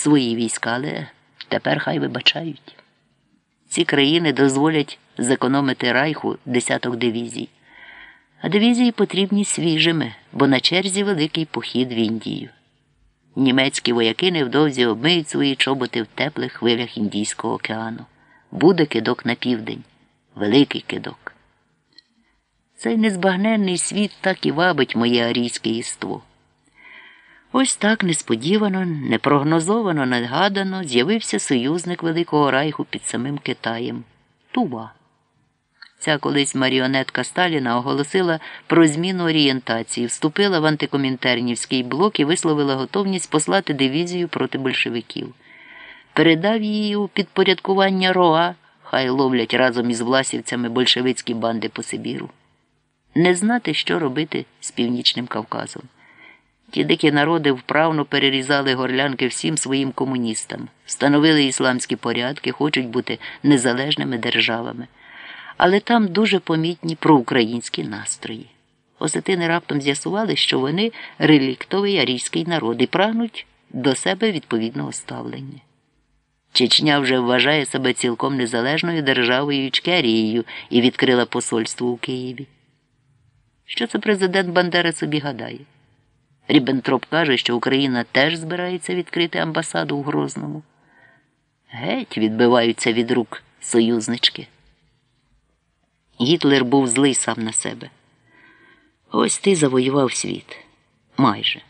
свої війська, але тепер хай вибачають. Ці країни дозволять зекономити райху десяток дивізій. А дивізії потрібні свіжими, бо на черзі великий похід в Індію. Німецькі вояки невдовзі обмиють свої чоботи в теплих хвилях Індійського океану. Буде кидок на південь, великий кидок. Цей незбагненний світ так і вабить моє арійське іство. Ось так несподівано, непрогнозовано, негадано з'явився союзник Великого Райху під самим Китаєм Тува. Ця колись маріонетка Сталіна оголосила про зміну орієнтації, вступила в антикомінтернівський блок і висловила готовність послати дивізію проти большевиків. Передав її у підпорядкування Роа, хай ловлять разом із власівцями большевицькі банди по Сибіру. Не знати, що робити з Північним Кавказом. Ті дикі народи вправно перерізали горлянки всім своїм комуністам, встановили ісламські порядки, хочуть бути незалежними державами. Але там дуже помітні проукраїнські настрої. Осетини раптом з'ясували, що вони реліктовий арійський народ і прагнуть до себе відповідного ставлення. Чечня вже вважає себе цілком незалежною державою Ічкерією і відкрила посольство у Києві. Що це президент Бандера собі гадає? Ріббентроп каже, що Україна теж збирається відкрити амбасаду у Грозному. Геть відбиваються від рук союзнички. Гітлер був злий сам на себе. Ось ти завоював світ. Майже.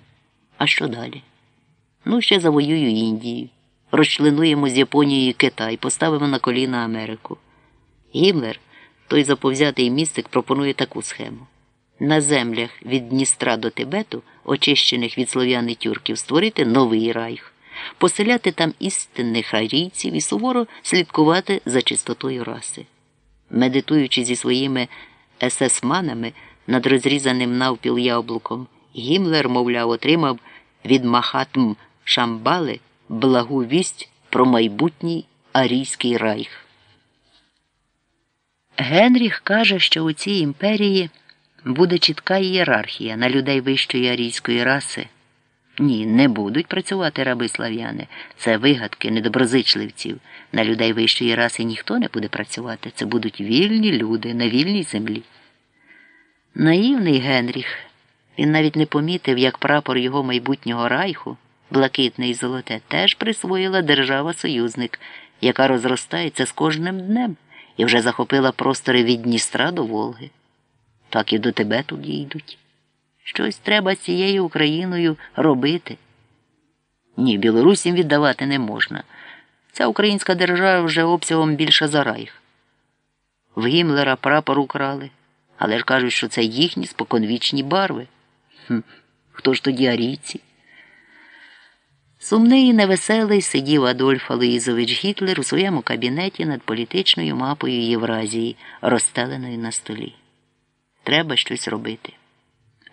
А що далі? Ну, ще завоюю Індію. Розчленуємо з Японією Китай, поставимо на коліна Америку. Гімлер, той заповзятий містик, пропонує таку схему. На землях від Дністра до Тибету, очищених від слов'ян і тюрків, створити новий райх, поселяти там істинних арійців і суворо слідкувати за чистотою раси. Медитуючи зі своїми есесманами над розрізаним навпіл яблуком, Гімлер, мовляв, отримав від Махатм Шамбали благу вість про майбутній Арійський райх. Генріх каже, що у цій імперії буде чітка ієрархія на людей вищої арійської раси. Ні, не будуть працювати раби слав'яни. Це вигадки недоброзичливців. На людей вищої раси ніхто не буде працювати. Це будуть вільні люди на вільній землі. Наївний Генріх. Він навіть не помітив, як прапор його майбутнього райху, блакитне і золоте, теж присвоїла держава-союзник, яка розростається з кожним днем і вже захопила простори від Дністра до Волги. Так і до Тибету дійдуть. Щось треба з цією Україною робити. Ні, Білорусім віддавати не можна. Ця українська держава вже обсягом більша за райх. В Гімлера прапор украли, але ж кажуть, що це їхні споконвічні барви. Хм, Хто ж тоді арійці? Сумний і невеселий сидів Адольф Алоїзович Гітлер у своєму кабінеті над політичною мапою Євразії, розстеленою на столі. Треба щось робити.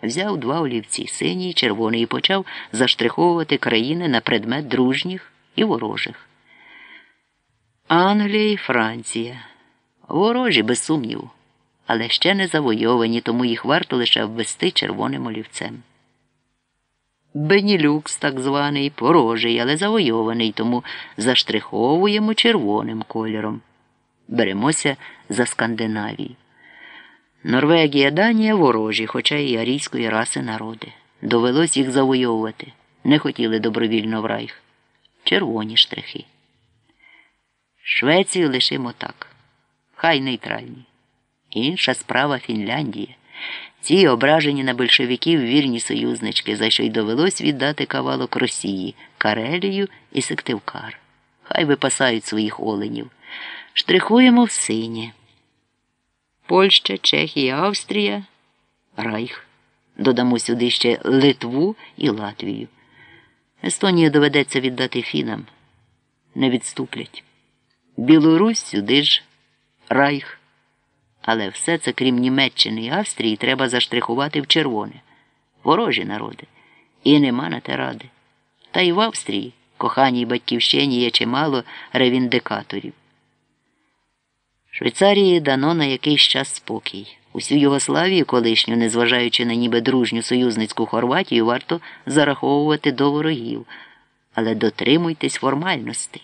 Взяв два олівці синій і червоний і почав заштриховувати країни на предмет дружніх і ворожих. Англія і Франція. Ворожі, без сумніву, але ще не завойовані, тому їх варто лише ввести червоним олівцем. Бенілюкс, так званий, порожий, але завойований, тому заштриховуємо червоним кольором. Беремося за Скандинавію. Норвегія, Данія ворожі, хоча і арійської раси народи. Довелось їх завойовувати. Не хотіли добровільно в райх. Червоні штрихи. Швецію лишимо так. Хай нейтральні. Інша справа Фінляндія. Ці ображені на большевиків вірні союзнички, за що й довелось віддати кавалок Росії, Карелію і Сективкар. Хай випасають своїх оленів. Штрихуємо в синє. Польща, Чехія, Австрія, Райх. Додамо сюди ще Литву і Латвію. Естонію доведеться віддати фінам. Не відступлять. Білорусь сюди ж Райх. Але все це, крім Німеччини і Австрії, треба заштрихувати в червоне. Ворожі народи. І нема на те ради. Та й в Австрії, коханій батьківщині, є чимало ревіндикаторів. Швейцарії дано на якийсь час спокій. Усю Югославію колишню, незважаючи на ніби дружню союзницьку Хорватію, варто зараховувати до ворогів. але дотримуйтесь формальностей.